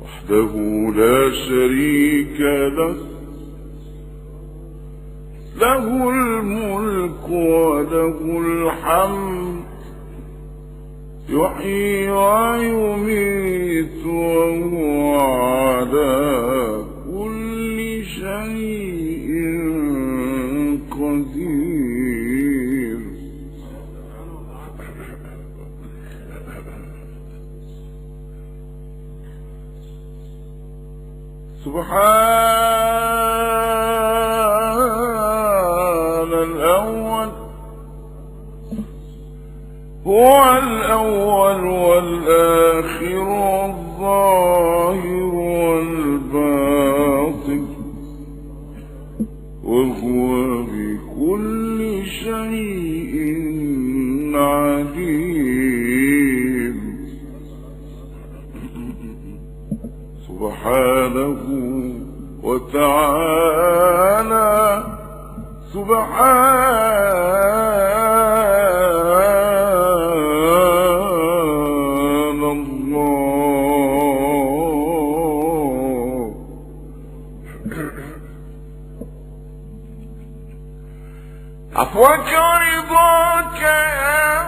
وحده لا شريك له. له الملك وله الحمد. يحيي ويميت وهو سبحان الأول. هو الأول والآخر والظاهر. وتعالى سبحان الله. عفوك ورضاك يا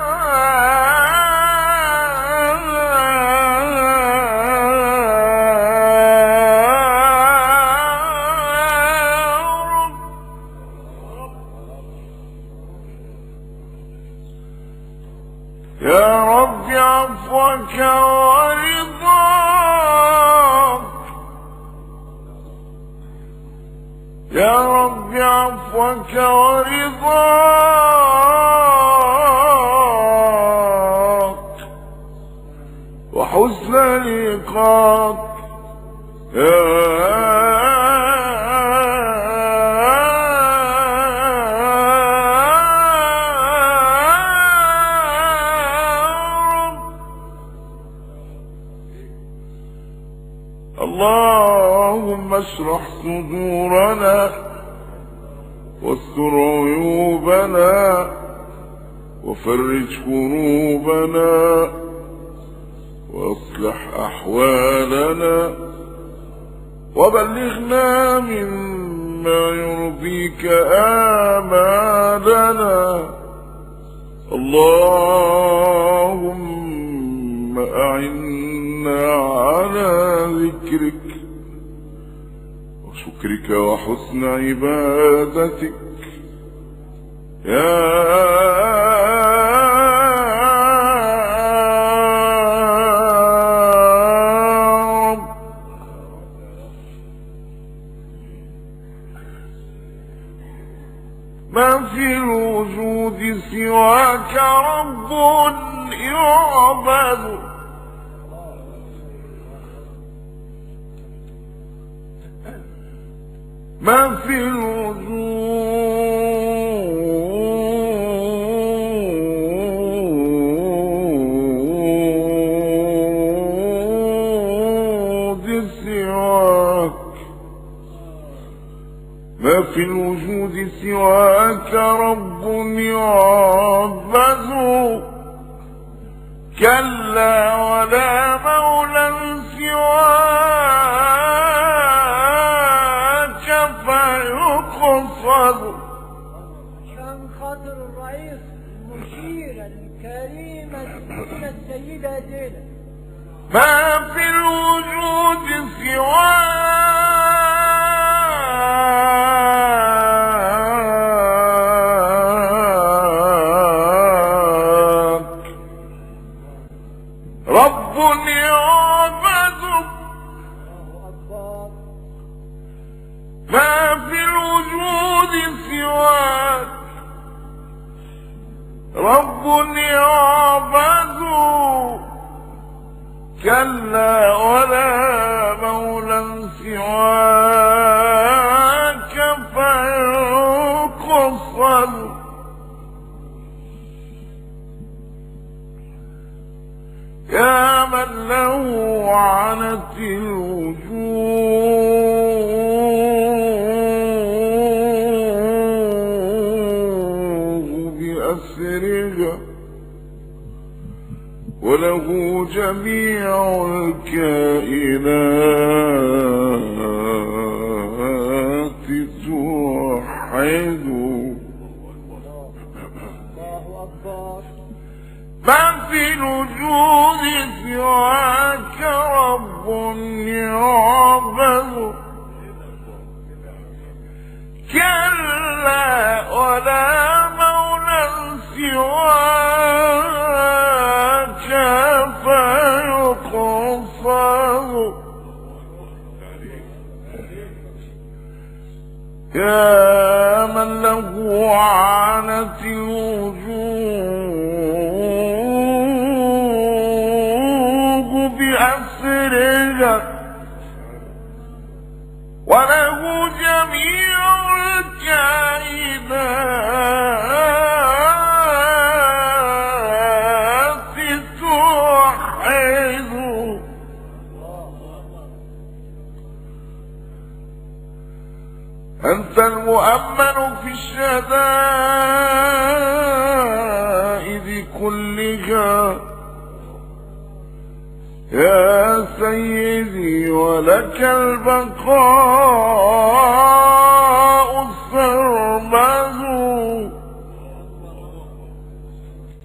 ورضاك يا رب عفوك ورضاك وحسن لقاك. يا اللهم اشرح صدورنا واستر عيوبنا وفرج كروبنا واصلح أحوالنا وبلغنا مما يرضيك آمالنا. اللهم أعنا على ذكرك وشكرك وحسن عبادتك. يا رب. ما في الوجود سواك رب يعبد. ما في الوجود سواك. ما في الوجود سواك رب يعبد. كلا ولا مولى سواك. فيقصد عشان خاطر الرئيس المشير الكريم السيدة السيدة زينب. ما في الوجود سواك. رب الوجود سواك. رب يعبد كلا ولا مولى سواك فانقصر يا من له عنت الوجود بأسرها وله جميع الكائنات توحد. ما في الوجود سواك رب يعبد. كلا ولا يا من له عنت الوجوه بأسرها وله جميع الكائنات أنت المؤمن في الشدائد كلها. يا سيدي ولك البقاء.